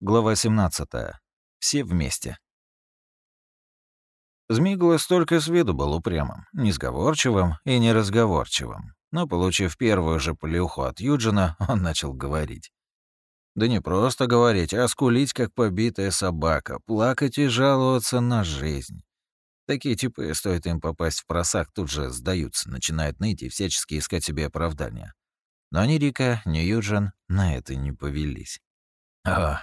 Глава 17. Все вместе. Змиглас только с виду был упрямым, несговорчивым и неразговорчивым. Но, получив первую же плюху от Юджина, он начал говорить. Да не просто говорить, а скулить, как побитая собака, плакать и жаловаться на жизнь. Такие типы, стоит им попасть в просак, тут же сдаются, начинают ныть и всячески искать себе оправдания. Но ни Рика, ни Юджин на это не повелись. О,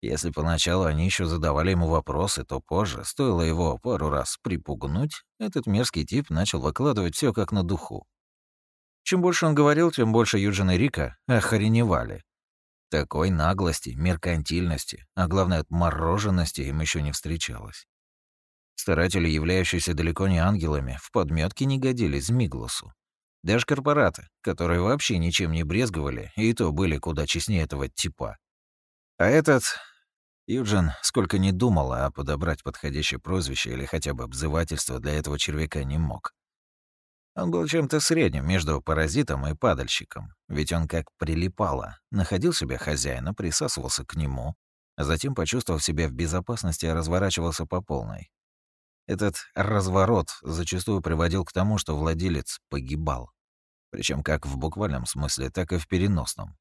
если поначалу они еще задавали ему вопросы, то позже, стоило его пару раз припугнуть, этот мерзкий тип начал выкладывать все как на духу. Чем больше он говорил, тем больше Юджин и Рика охреневали. Такой наглости, меркантильности, а главное, отмороженности им еще не встречалось. Старатели, являющиеся далеко не ангелами, в подметке не годились Миглосу. Даже корпораты, которые вообще ничем не брезговали, и то были куда честнее этого типа. А этот... Юджин сколько ни думал, а подобрать подходящее прозвище или хотя бы обзывательство для этого червяка не мог. Он был чем-то средним между паразитом и падальщиком, ведь он как прилипало, находил себе хозяина, присасывался к нему, а затем, почувствовав себя в безопасности, разворачивался по полной. Этот разворот зачастую приводил к тому, что владелец погибал. Причем как в буквальном смысле, так и в переносном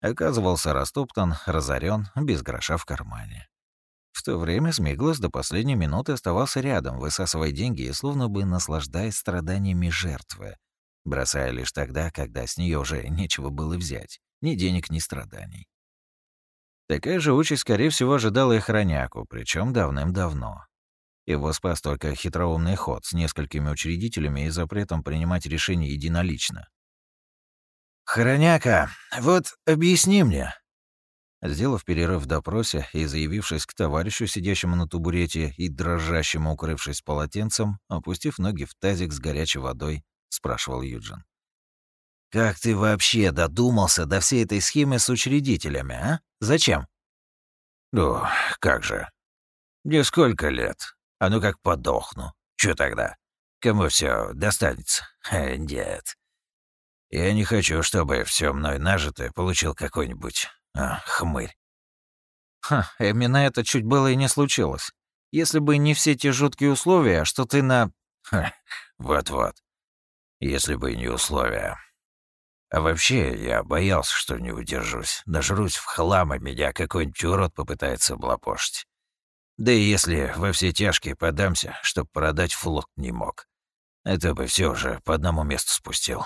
оказывался растоптан, разорен, без гроша в кармане. В то время Смиглас до последней минуты оставался рядом, высасывая деньги и словно бы наслаждаясь страданиями жертвы, бросая лишь тогда, когда с нее уже нечего было взять, ни денег, ни страданий. Такая же участь, скорее всего, ожидала и хроняку, причем давным-давно. Его спас только хитроумный ход с несколькими учредителями и запретом принимать решения единолично. «Хороняка, вот объясни мне». Сделав перерыв в допросе и заявившись к товарищу, сидящему на табурете и дрожащему, укрывшись полотенцем, опустив ноги в тазик с горячей водой, спрашивал Юджин. «Как ты вообще додумался до всей этой схемы с учредителями, а? Зачем?» «Ну, как же. Мне сколько лет? А ну как подохну. Чё тогда? Кому все достанется? Нет. Я не хочу, чтобы все мной нажитое получил какой-нибудь а, хмырь. Ха, именно это чуть было и не случилось. Если бы не все те жуткие условия, что ты на... вот-вот. Если бы не условия. А вообще, я боялся, что не удержусь. Нажрусь в хлам, и меня какой-нибудь урод попытается облапошить. Да и если во все тяжкие подамся, чтоб продать флот не мог. Это бы все уже по одному месту спустил.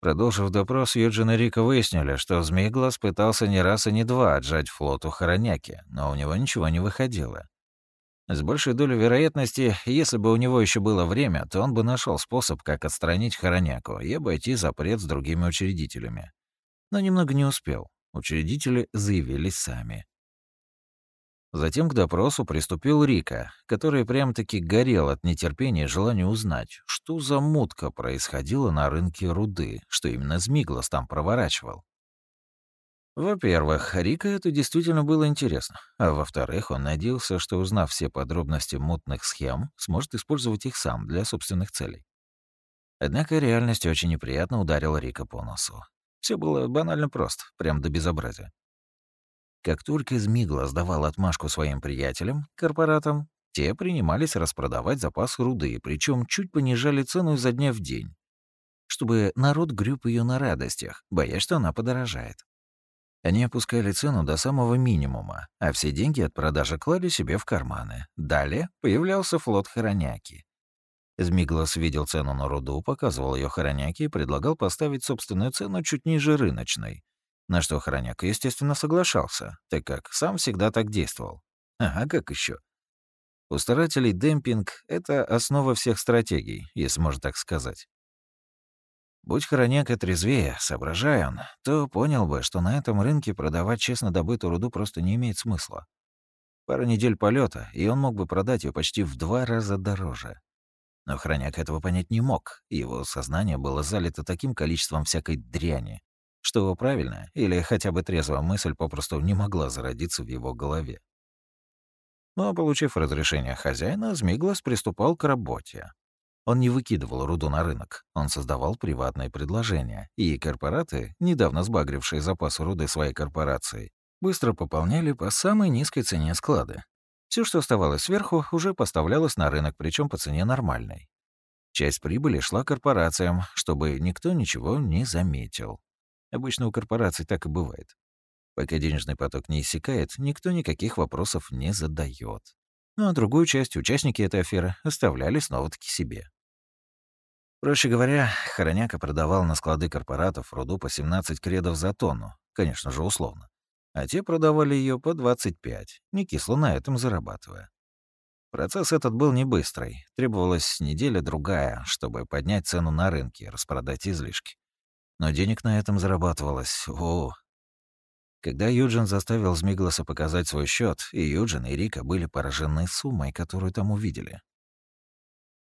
Продолжив допрос, Юджин и Рика выяснили, что Змееглаз пытался не раз и не два отжать флоту Хороняки, но у него ничего не выходило. С большей долей вероятности, если бы у него еще было время, то он бы нашел способ, как отстранить Хороняку и обойти запрет с другими учредителями. Но немного не успел. Учредители заявились сами. Затем к допросу приступил Рика, который прям-таки горел от нетерпения и желания узнать, что за мутка происходила на рынке руды, что именно Змиглас там проворачивал. Во-первых, Рика это действительно было интересно, а во-вторых, он надеялся, что, узнав все подробности мутных схем, сможет использовать их сам для собственных целей. Однако реальность очень неприятно ударила Рика по носу. Все было банально просто, прям до безобразия. Как только Змигла сдавал отмашку своим приятелям, корпоратам, те принимались распродавать запас руды, причем чуть понижали цену изо дня в день, чтобы народ греб ее на радостях, боясь, что она подорожает. Они опускали цену до самого минимума, а все деньги от продажи клали себе в карманы. Далее появлялся флот Хороняки. Змиглас видел цену на руду, показывал ее Хороняки и предлагал поставить собственную цену чуть ниже рыночной, на что Хроняк, естественно, соглашался, так как сам всегда так действовал. А как еще? У старателей демпинг — это основа всех стратегий, если можно так сказать. Будь Хроняк отрезвее, соображая он, то понял бы, что на этом рынке продавать честно добытую руду просто не имеет смысла. Пара недель полета, и он мог бы продать ее почти в два раза дороже. Но Хроняк этого понять не мог, его сознание было залито таким количеством всякой дряни, что правильная или хотя бы трезвая мысль попросту не могла зародиться в его голове. Но, получив разрешение хозяина, Змиглас приступал к работе. Он не выкидывал руду на рынок, он создавал приватные предложения, и корпораты, недавно сбагрившие запасы руды своей корпорации, быстро пополняли по самой низкой цене склады. Все, что оставалось сверху, уже поставлялось на рынок, причем по цене нормальной. Часть прибыли шла корпорациям, чтобы никто ничего не заметил. Обычно у корпораций так и бывает. Пока денежный поток не иссякает, никто никаких вопросов не задает. Ну а другую часть участники этой аферы оставляли снова-таки себе. Проще говоря, Хороняка продавал на склады корпоратов руду по 17 кредов за тонну, конечно же, условно. А те продавали ее по 25, не кисло на этом зарабатывая. Процесс этот был не быстрый. Требовалась неделя-другая, чтобы поднять цену на рынке и распродать излишки. Но денег на этом зарабатывалось. О, когда Юджин заставил Змигласа показать свой счет, и Юджин, и Рика были поражены суммой, которую там увидели.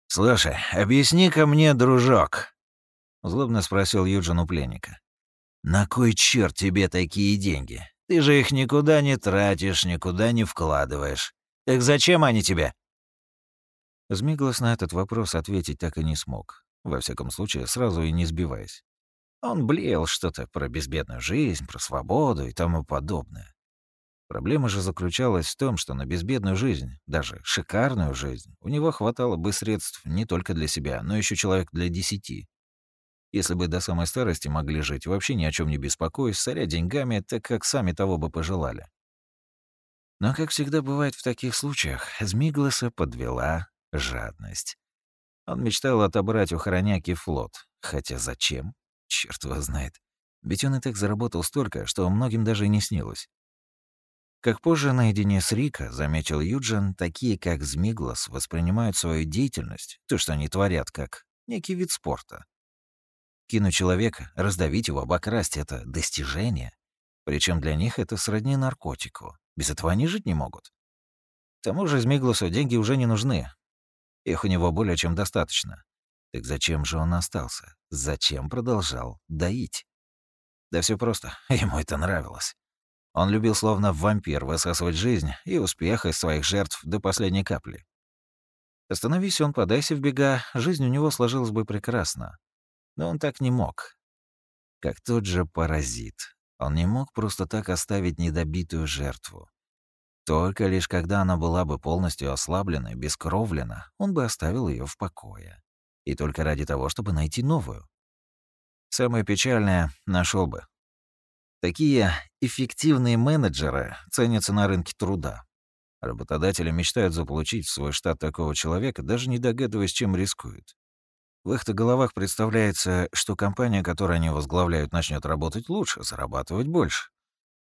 «Слушай, объясни-ка мне, дружок», — злобно спросил Юджин у пленника. «На кой черт тебе такие деньги? Ты же их никуда не тратишь, никуда не вкладываешь. Так зачем они тебе?» Змиглас на этот вопрос ответить так и не смог. Во всяком случае, сразу и не сбиваясь. Он блеял что-то про безбедную жизнь, про свободу и тому подобное. Проблема же заключалась в том, что на безбедную жизнь, даже шикарную жизнь, у него хватало бы средств не только для себя, но еще человек для десяти. Если бы до самой старости могли жить, вообще ни о чем не беспокоясь, соря деньгами, так как сами того бы пожелали. Но, как всегда бывает в таких случаях, Змигласа подвела жадность. Он мечтал отобрать у Хороняки флот. Хотя зачем? Черт его знает. Ведь он и так заработал столько, что многим даже и не снилось. Как позже наедине с Рика заметил Юджин, такие как Змиглас воспринимают свою деятельность, то, что они творят, как некий вид спорта. Кинуть человека, раздавить его, обокрасть — это достижение. Причем для них это сродни наркотику. Без этого они жить не могут. К тому же Змигласу деньги уже не нужны. Их у него более чем достаточно. Так зачем же он остался? Зачем продолжал доить? Да все просто, ему это нравилось. Он любил словно вампир высасывать жизнь и успех из своих жертв до последней капли. Остановись он, подайся в бега, жизнь у него сложилась бы прекрасно. Но он так не мог. Как тот же паразит. Он не мог просто так оставить недобитую жертву. Только лишь когда она была бы полностью ослаблена бескровлена, он бы оставил ее в покое. И только ради того, чтобы найти новую. Самое печальное — нашел бы. Такие эффективные менеджеры ценятся на рынке труда. Работодатели мечтают заполучить в свой штат такого человека, даже не догадываясь, чем рискуют. В их-то головах представляется, что компания, которую они возглавляют, начнет работать лучше, зарабатывать больше.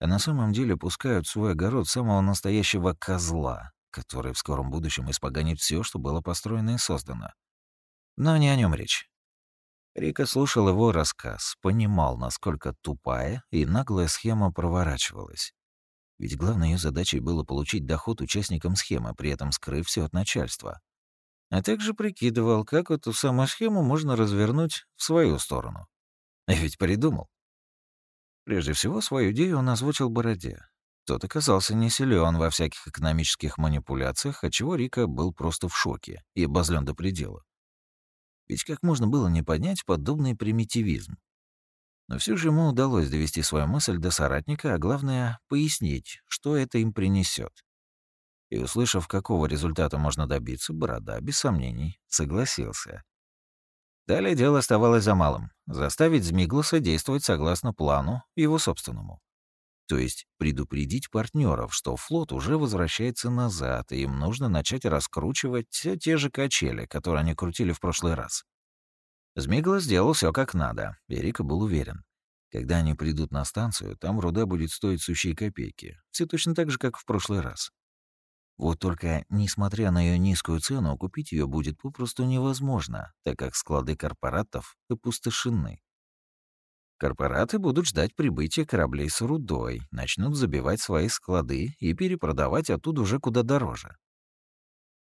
А на самом деле пускают в свой огород самого настоящего козла, который в скором будущем испоганит все, что было построено и создано. Но не о нем речь. Рика слушал его рассказ, понимал, насколько тупая и наглая схема проворачивалась. Ведь главной ее задачей было получить доход участникам схемы, при этом скрыв все от начальства. А также прикидывал, как эту самую схему можно развернуть в свою сторону. И ведь придумал. Прежде всего, свою идею он озвучил Бороде. Тот оказался не силен во всяких экономических манипуляциях, отчего Рика был просто в шоке и обозлен до предела. Ведь как можно было не поднять подобный примитивизм? Но все же ему удалось довести свою мысль до соратника, а главное — пояснить, что это им принесет. И, услышав, какого результата можно добиться, Борода, без сомнений, согласился. Далее дело оставалось за малым — заставить Змигласа действовать согласно плану, его собственному. То есть предупредить партнеров, что флот уже возвращается назад, и им нужно начать раскручивать все те же качели, которые они крутили в прошлый раз. Змигла сделал все как надо, и Рика был уверен. Когда они придут на станцию, там руда будет стоить сущие копейки. Все точно так же, как в прошлый раз. Вот только, несмотря на ее низкую цену, купить ее будет попросту невозможно, так как склады корпоратов опустошены. Корпораты будут ждать прибытия кораблей с рудой, начнут забивать свои склады и перепродавать оттуда уже куда дороже.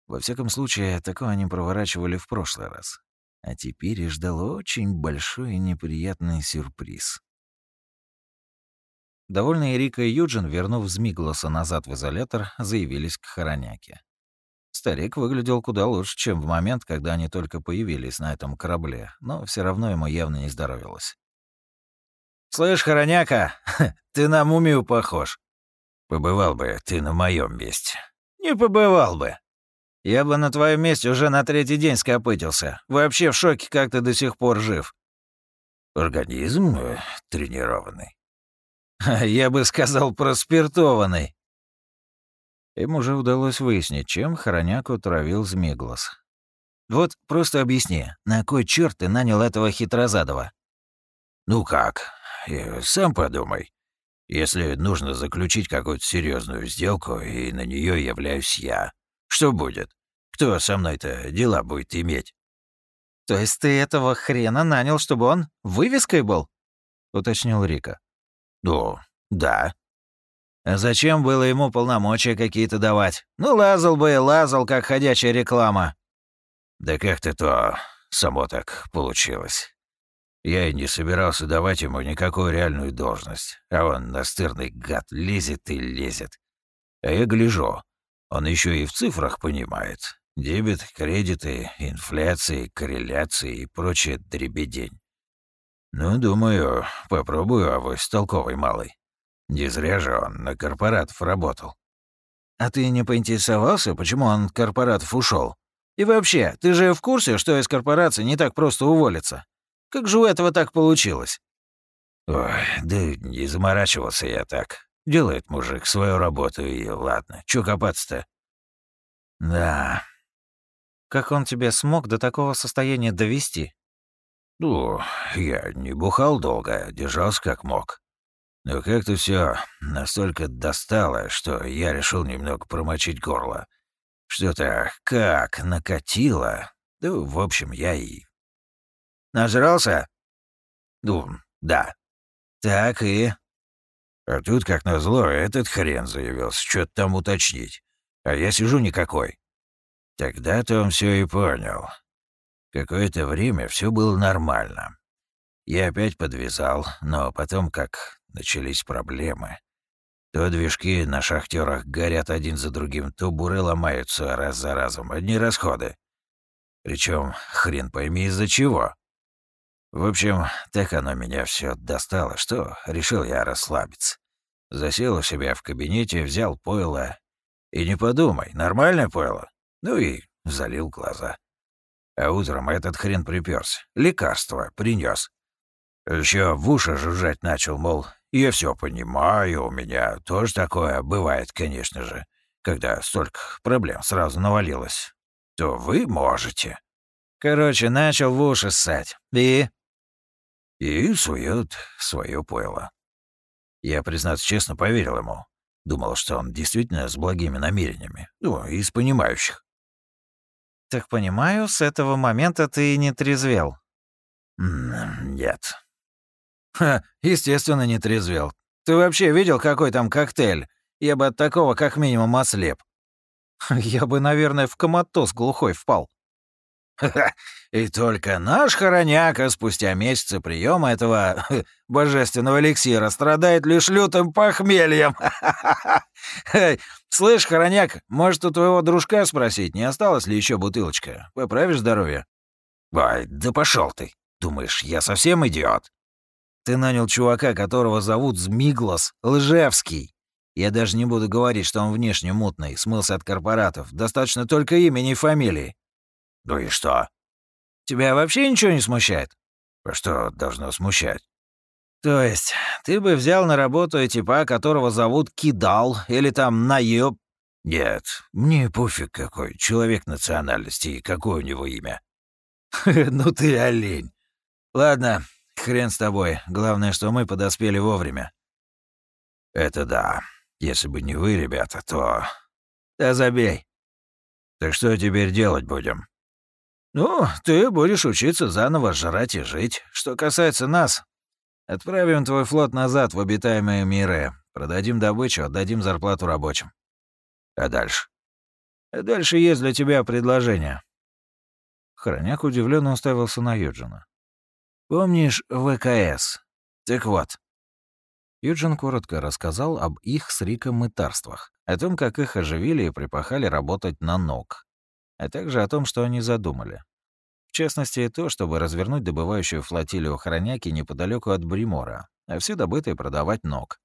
Во всяком случае, такое они проворачивали в прошлый раз. А теперь их ждал очень большой и неприятный сюрприз. Довольные Рика и Юджин, вернув Змигласа назад в изолятор, заявились к Хороняке. Старик выглядел куда лучше, чем в момент, когда они только появились на этом корабле, но все равно ему явно не здоровилось. «Слышь, Хороняка, ты на мумию похож», Побывал бы ты на моем месте. Не побывал бы. Я бы на твоем месте уже на третий день скопытился. Вообще в шоке, как ты до сих пор жив. Организм э, тренированный. Я бы сказал, проспиртованный. Им уже удалось выяснить, чем Хороняку травил Змеглас. Вот просто объясни, на кой черт ты нанял этого хитрозадого? Ну как, сам подумай. Если нужно заключить какую-то серьезную сделку, и на нее являюсь я, что будет? Кто со мной-то дела будет иметь? То есть ты этого хрена нанял, чтобы он вывеской был? уточнил Рика. Ну, да. А зачем было ему полномочия какие-то давать? Ну, лазал бы и лазал, как ходячая реклама. Да как-то то само так получилось. Я и не собирался давать ему никакую реальную должность, а он, настырный гад, лезет и лезет. А я гляжу, он еще и в цифрах понимает. Дебет, кредиты, инфляции, корреляции и прочее дребедень. Ну, думаю, попробую авось толковый малый. Не зря же он на корпоратов работал. А ты не поинтересовался, почему он от корпоратов ушел? И вообще, ты же в курсе, что из корпорации не так просто уволиться? Как же у этого так получилось? Ой, да не заморачивался я так. Делает мужик свою работу, и ладно. Чё копаться-то? Да. Как он тебя смог до такого состояния довести? Ну, я не бухал долго, держался как мог. Но как-то все настолько достало, что я решил немного промочить горло. Что-то как накатило. Ну, в общем, я и... Нажрался? Ну, да. Так и... А тут, как назло, этот хрен заявился, что-то там уточнить. А я сижу никакой. Тогда-то он все и понял. Какое-то время все было нормально. Я опять подвязал, но потом, как начались проблемы, то движки на шахтерах горят один за другим, то буры ломаются раз за разом, одни расходы. Причем хрен пойми из-за чего. В общем, так оно меня все достало, что решил я расслабиться. Засел у себя в кабинете, взял пойло. И не подумай, нормальное пойло. Ну и залил глаза. А утром этот хрен приперся, лекарство принес. Еще в уши жужжать начал, мол, я все понимаю, у меня тоже такое бывает, конечно же, когда столько проблем сразу навалилось. То вы можете. Короче, начал в уши ссать. И? И сует свое пойло. Я, признаться честно, поверил ему. Думал, что он действительно с благими намерениями. Ну, из понимающих. «Так понимаю, с этого момента ты не трезвел?» «Нет». «Ха, естественно, не трезвел. Ты вообще видел, какой там коктейль? Я бы от такого как минимум ослеп». «Я бы, наверное, в коматоз глухой впал». И только наш хороняка спустя месяцы приема этого божественного эликсира страдает лишь лютым похмельем. Слышь, хороняк, может, у твоего дружка спросить, не осталось ли еще бутылочка? Поправишь здоровье? Ой, да пошел ты. Думаешь, я совсем идиот? Ты нанял чувака, которого зовут Змиглас Лжевский. Я даже не буду говорить, что он внешне мутный, смылся от корпоратов. Достаточно только имени и фамилии. Ну и что? Тебя вообще ничего не смущает? А что должно смущать? То есть, ты бы взял на работу типа, которого зовут Кидал, или там Наёб? Нет, мне пофиг какой, человек национальности и какое у него имя. ну ты олень. Ладно, хрен с тобой. Главное, что мы подоспели вовремя. Это да. Если бы не вы, ребята, то... Да забей. Так что теперь делать будем? Ну, ты будешь учиться заново жрать и жить. Что касается нас, отправим твой флот назад в обитаемые миры. Продадим добычу, отдадим зарплату рабочим. А дальше? А дальше есть для тебя предложение. Хроняк удивленно уставился на Юджина. «Помнишь ВКС? Так вот». Юджин коротко рассказал об их с Риком мытарствах, о том, как их оживили и припахали работать на ног, а также о том, что они задумали. В частности, то, чтобы развернуть добывающую флотилию хроняки неподалеку от Бримора, а все добытые продавать ног.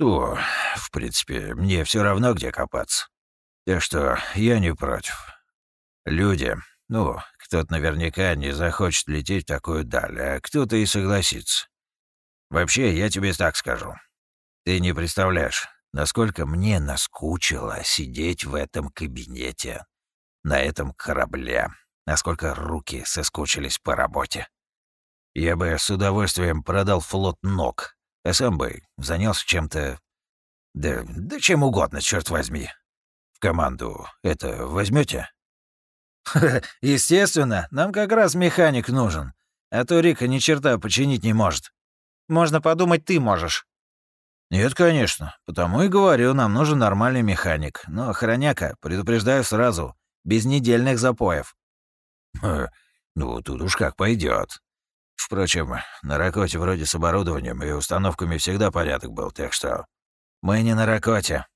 О, в принципе, мне все равно, где копаться. Так что я не против. Люди, ну, кто-то наверняка не захочет лететь в такую даль, а кто-то и согласится. Вообще, я тебе так скажу. Ты не представляешь, насколько мне наскучило сидеть в этом кабинете, на этом корабле, насколько руки соскучились по работе. Я бы с удовольствием продал флот ног, а сам бы занялся чем-то... Да, да чем угодно, черт возьми. В команду это возьмете? Естественно, нам как раз механик нужен. А то Рика ни черта починить не может. Можно подумать, ты можешь. Нет, конечно. Потому и говорю, нам нужен нормальный механик. Но, охраняка, предупреждаю сразу, без недельных запоев. ну, тут уж как пойдет. Впрочем, на Ракоте вроде с оборудованием и установками всегда порядок был, так что... Мы не на Ракоте.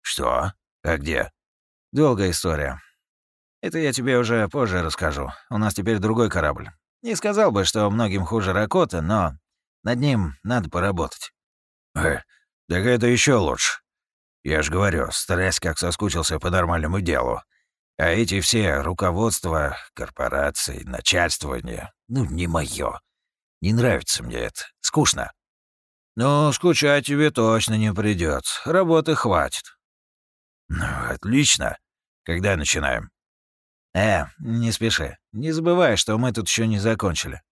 Что? А где? Долгая история. Это я тебе уже позже расскажу. У нас теперь другой корабль. Не сказал бы, что многим хуже Ракота, но над ним надо поработать. Э, так это еще лучше. Я ж говорю, стресс как соскучился по нормальному делу. А эти все руководства, корпорации, начальствование, ну, не мое. Не нравится мне это. Скучно. Ну, скучать тебе точно не придется. Работы хватит. Ну, отлично. Когда начинаем? Э, не спеши. Не забывай, что мы тут еще не закончили.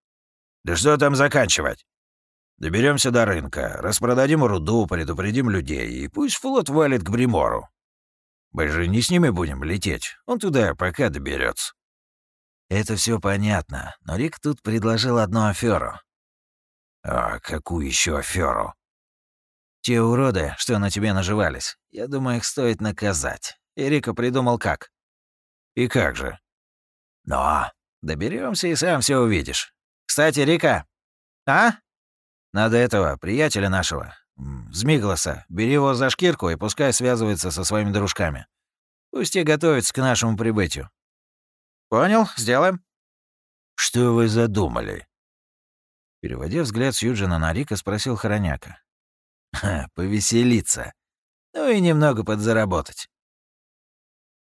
Да что там заканчивать? Доберемся до рынка, распродадим руду, предупредим людей, и пусть флот валит к Бримору. Мы же не с ними будем лететь. Он туда пока доберется. Это все понятно, но Рик тут предложил одну аферу. А какую еще аферу? Те уроды, что на тебе наживались, я думаю, их стоит наказать. И Рика придумал как. И как же? Ну, доберемся и сам все увидишь. Кстати, Рика. А? Надо этого, приятеля нашего, Змигласа, бери его за шкирку и пускай связывается со своими дружками. Пусть и готовится к нашему прибытию. Понял, сделаем. Что вы задумали? Переводя взгляд с Юджина на Рика, спросил Хороняка. Ха, повеселиться. Ну и немного подзаработать.